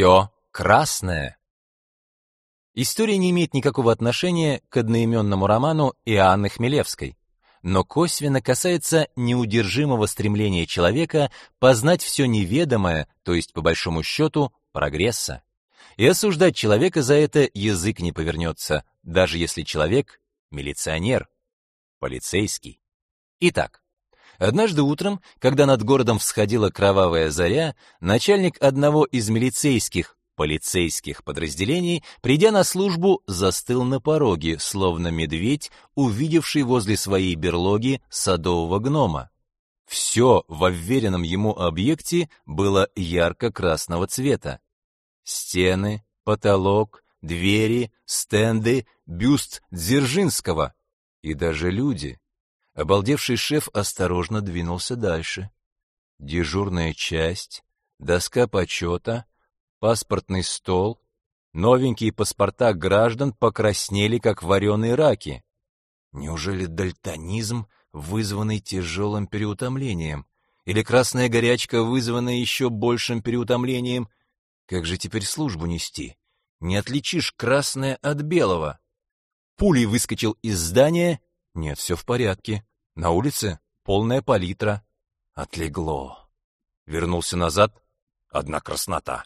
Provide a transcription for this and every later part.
Все красное. История не имеет никакого отношения к одноименному роману Иоанны Хмелевской, но косвенно касается неудержимого стремления человека познать все неведомое, то есть, по большому счету, прогресса. И осуждать человека за это язык не повернется, даже если человек — милиционер, полицейский. Итак, однажды утром, когда над городом всходила кровавая заря, начальник одного из милицейских, полицейских подразделений, придя на службу, застыл на пороге, словно медведь, увидевший возле своей берлоги садового гнома. Все в уверенном ему объекте было ярко-красного цвета. Стены, потолок, двери, стенды, бюст Дзержинского и даже люди. Обалдевший шеф осторожно двинулся дальше. Дежурная часть, доска почета, паспортный стол, новенькие паспорта граждан покраснели, как вареные раки. Неужели дальтонизм, вызванный тяжелым переутомлением? Или красная горячка, вызванная еще большим переутомлением? Как же теперь службу нести? Не отличишь красное от белого. Пулей выскочил из здания. Нет, все в порядке. На улице полная палитра. Отлегло. Вернулся назад. Одна краснота.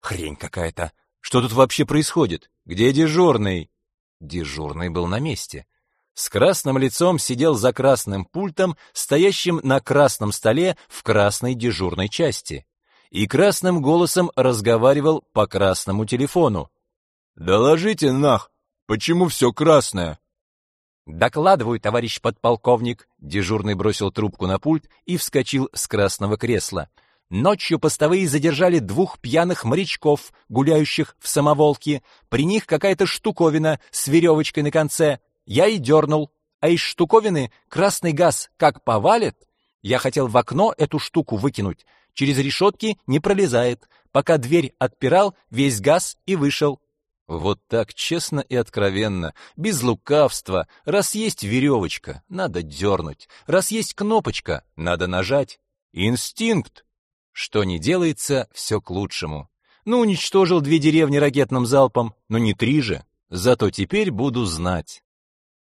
Хрень какая-то. Что тут вообще происходит? Где дежурный? Дежурный был на месте. С красным лицом сидел за красным пультом, стоящим на красном столе в красной дежурной части. И красным голосом разговаривал по красному телефону. «Доложите, нах, почему все красное?» «Докладываю, товарищ подполковник», — дежурный бросил трубку на пульт и вскочил с красного кресла. Ночью постовые задержали двух пьяных морячков, гуляющих в самоволке. При них какая-то штуковина с веревочкой на конце. Я и дернул. А из штуковины красный газ как повалит. Я хотел в окно эту штуку выкинуть. Через решетки не пролезает. Пока дверь отпирал, весь газ и вышел. Вот так честно и откровенно, без лукавства. Раз есть веревочка, надо дернуть. Раз есть кнопочка, надо нажать. Инстинкт. Что не делается, все к лучшему. Ну, уничтожил две деревни ракетным залпом, но не три же. Зато теперь буду знать.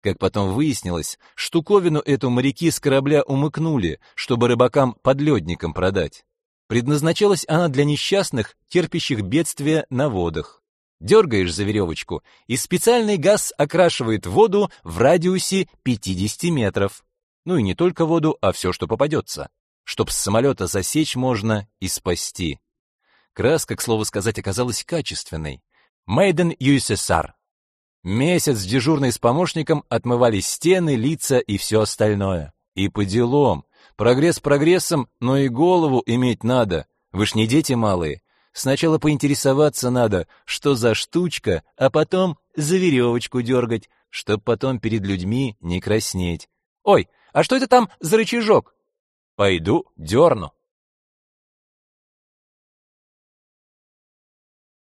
Как потом выяснилось, штуковину эту моряки с корабля умыкнули, чтобы рыбакам-подледникам продать. Предназначалась она для несчастных, терпящих бедствия на водах. Дергаешь за веревочку, и специальный газ окрашивает воду в радиусе 50 метров. Ну и не только воду, а все, что попадется чтоб с самолета засечь можно и спасти. Краска, к слову сказать, оказалась качественной. Made in USSR. Месяц дежурный с помощником отмывали стены, лица и все остальное. И по делам. Прогресс прогрессом, но и голову иметь надо. Вы ж не дети малые. Сначала поинтересоваться надо, что за штучка, а потом за веревочку дергать, чтоб потом перед людьми не краснеть. Ой, а что это там за рычажок? Пойду дерну.